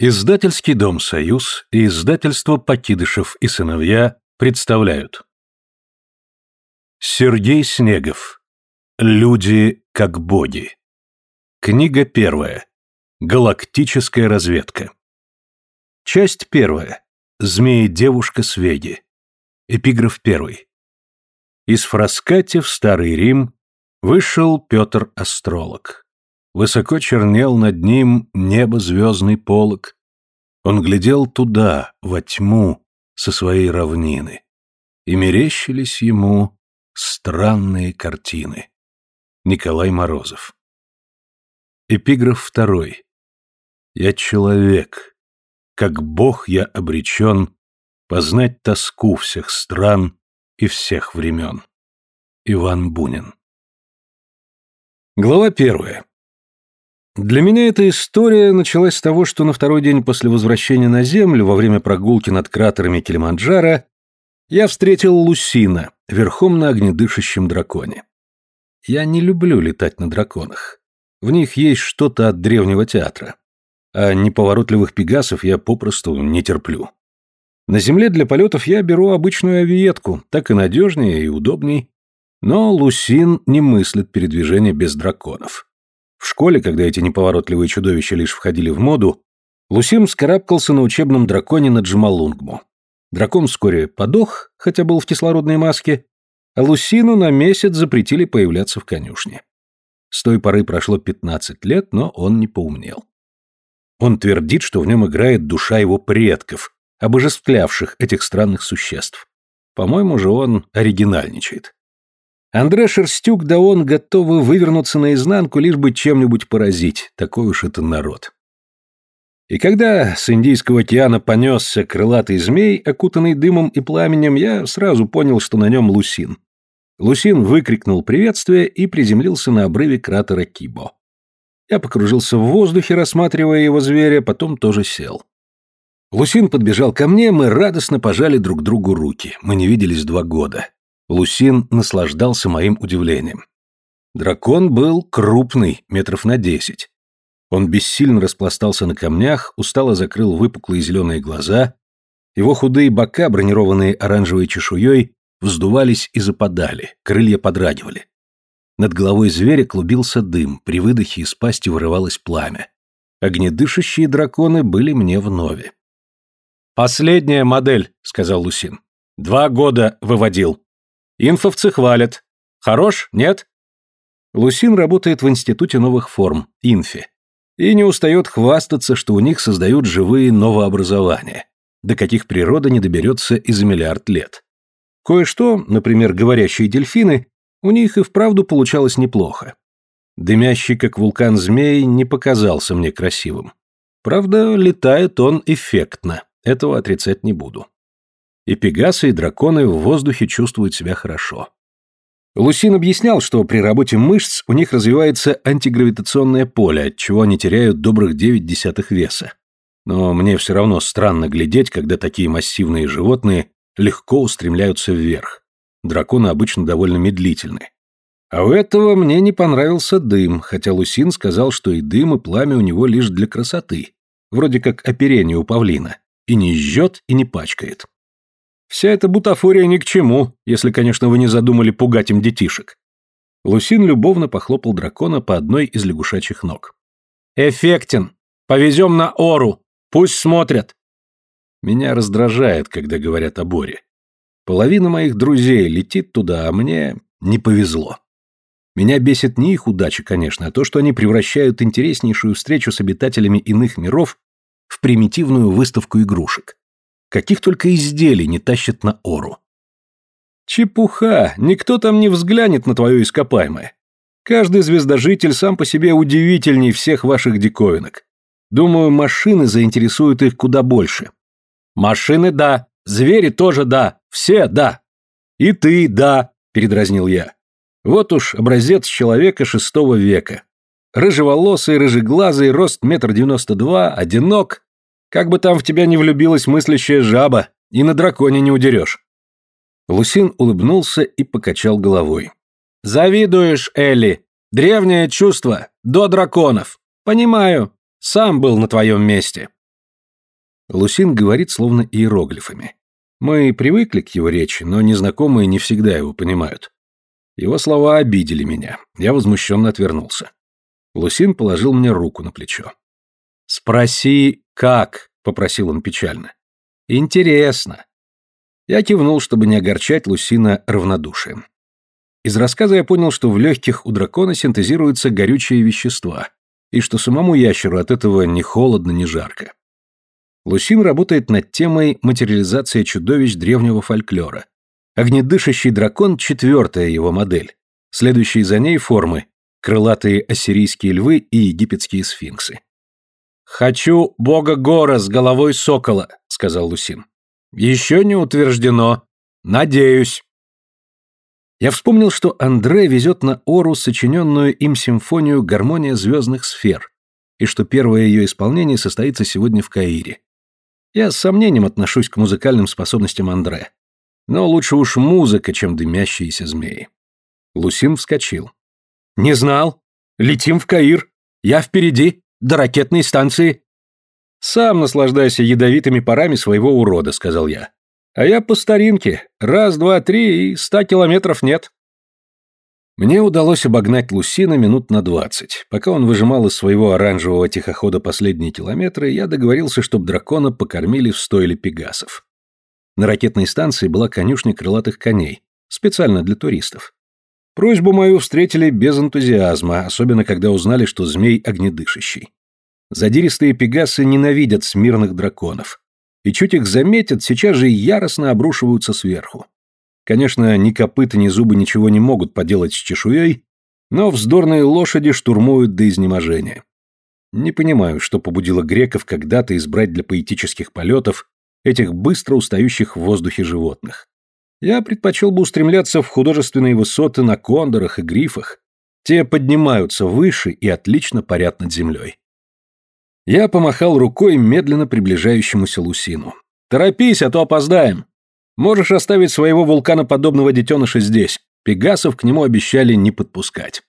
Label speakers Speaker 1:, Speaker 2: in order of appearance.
Speaker 1: Издательский дом «Союз» и издательство «Покидышев и сыновья» представляют. Сергей Снегов. Люди как боги. Книга первая. Галактическая разведка. Часть первая. Змеи-девушка Свеги. Эпиграф первый. Из Фраскати в Старый Рим вышел Петр Астролог. Высоко чернел над ним небо звездный полог. Он глядел туда, во тьму, со своей равнины. И мерещились ему странные картины. Николай Морозов. Эпиграф второй. «Я человек. Как бог я обречен познать тоску всех стран и всех времен». Иван Бунин. Глава первая. Для меня эта история началась с того, что на второй день после возвращения на Землю, во время прогулки над кратерами Килиманджаро, я встретил Лусина, верхом на огнедышащем драконе. Я не люблю летать на драконах. В них есть что-то от древнего театра. А неповоротливых пегасов я попросту не терплю. На Земле для полетов я беру обычную авиетку, так и надежнее и удобней. Но Лусин не мыслит передвижения без драконов. В школе, когда эти неповоротливые чудовища лишь входили в моду, Лусим скарабкался на учебном драконе на Джамалунгму. Дракон вскоре подох, хотя был в кислородной маске, а Лусину на месяц запретили появляться в конюшне. С той поры прошло 15 лет, но он не поумнел. Он твердит, что в нем играет душа его предков, обожествлявших этих странных существ. По-моему же он оригинальничает. Андре Шерстюк да он готовы вывернуться наизнанку, лишь бы чем-нибудь поразить. Такой уж это народ. И когда с Индийского океана понесся крылатый змей, окутанный дымом и пламенем, я сразу понял, что на нем Лусин. Лусин выкрикнул приветствие и приземлился на обрыве кратера Кибо. Я покружился в воздухе, рассматривая его зверя, потом тоже сел. Лусин подбежал ко мне, мы радостно пожали друг другу руки. Мы не виделись два года. Лусин наслаждался моим удивлением. Дракон был крупный, метров на десять. Он бессильно распластался на камнях, устало закрыл выпуклые зеленые глаза, его худые бока, бронированные оранжевой чешуей, вздувались и западали, крылья подрагивали. Над головой зверя клубился дым, при выдохе из пасти вырывалось пламя. Огнедышащие драконы были мне вновь. «Последняя модель», — сказал Лусин. «Два года выводил. Инфовцы хвалят. Хорош, нет? Лусин работает в Институте новых форм, Инфи, и не устает хвастаться, что у них создают живые новообразования, до каких природа не доберется и за миллиард лет. Кое-что, например, говорящие дельфины, у них и вправду получалось неплохо. Дымящий, как вулкан змей, не показался мне красивым. Правда, летает он эффектно, этого отрицать не буду и пегасы, и драконы в воздухе чувствуют себя хорошо. Лусин объяснял, что при работе мышц у них развивается антигравитационное поле, от чего они теряют добрых 9 десятых веса. Но мне все равно странно глядеть, когда такие массивные животные легко устремляются вверх. Драконы обычно довольно медлительны. А у этого мне не понравился дым, хотя Лусин сказал, что и дым, и пламя у него лишь для красоты, вроде как оперение у павлина, и не жжет, и не пачкает. Вся эта бутафория ни к чему, если, конечно, вы не задумали пугать им детишек. Лусин любовно похлопал дракона по одной из лягушачьих ног. «Эффектен! Повезем на Ору! Пусть смотрят!» Меня раздражает, когда говорят о Боре. Половина моих друзей летит туда, а мне не повезло. Меня бесит не их удача, конечно, а то, что они превращают интереснейшую встречу с обитателями иных миров в примитивную выставку игрушек. Каких только изделий не тащат на ору. Чепуха, никто там не взглянет на твое ископаемое. Каждый звездожитель сам по себе удивительней всех ваших диковинок. Думаю, машины заинтересуют их куда больше. Машины – да, звери тоже – да, все – да. И ты – да, передразнил я. Вот уж образец человека шестого века. Рыжеволосый, рыжеглазый, рост метр девяносто два, одинок, как бы там в тебя не влюбилась мыслящая жаба, и на драконе не удерешь. Лусин улыбнулся и покачал головой. «Завидуешь, Элли. Древнее чувство. До драконов. Понимаю. Сам был на твоем месте. Лусин говорит словно иероглифами. Мы привыкли к его речи, но незнакомые не всегда его понимают. Его слова обидели меня. Я возмущенно отвернулся. Лусин положил мне руку на плечо. «Спроси, как?» — попросил он печально. «Интересно». Я кивнул, чтобы не огорчать Лусина равнодушием. Из рассказа я понял, что в легких у дракона синтезируются горючие вещества, и что самому ящеру от этого ни холодно, ни жарко. Лусин работает над темой материализация чудовищ древнего фольклора. Огнедышащий дракон – четвертая его модель. Следующие за ней формы – крылатые ассирийские львы и египетские сфинксы. «Хочу бога Гора с головой сокола», — сказал Лусин. «Еще не утверждено. Надеюсь». Я вспомнил, что Андре везет на Ору сочиненную им симфонию «Гармония звездных сфер», и что первое ее исполнение состоится сегодня в Каире. Я с сомнением отношусь к музыкальным способностям Андре. Но лучше уж музыка, чем дымящиеся змеи. Лусин вскочил. «Не знал. Летим в Каир. Я впереди. До ракетной станции». «Сам наслаждайся ядовитыми парами своего урода», — сказал я. «А я по старинке. Раз, два, три, и ста километров нет». Мне удалось обогнать Лусина минут на двадцать. Пока он выжимал из своего оранжевого тихохода последние километры, я договорился, чтобы дракона покормили в стойле пегасов. На ракетной станции была конюшня крылатых коней, специально для туристов. Просьбу мою встретили без энтузиазма, особенно когда узнали, что змей огнедышащий. Задиристые пегасы ненавидят смирных драконов. И чуть их заметят, сейчас же яростно обрушиваются сверху. Конечно, ни копыта, ни зубы ничего не могут поделать с чешуей, но вздорные лошади штурмуют до изнеможения. Не понимаю, что побудило греков когда-то избрать для поэтических полетов этих быстро устающих в воздухе животных. Я предпочел бы устремляться в художественные высоты на кондорах и грифах. Те поднимаются выше и отлично парят над землей. Я помахал рукой медленно приближающемуся Лусину. «Торопись, а то опоздаем!» Можешь оставить своего вулканоподобного детеныша здесь. Пегасов к нему обещали не подпускать.